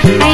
I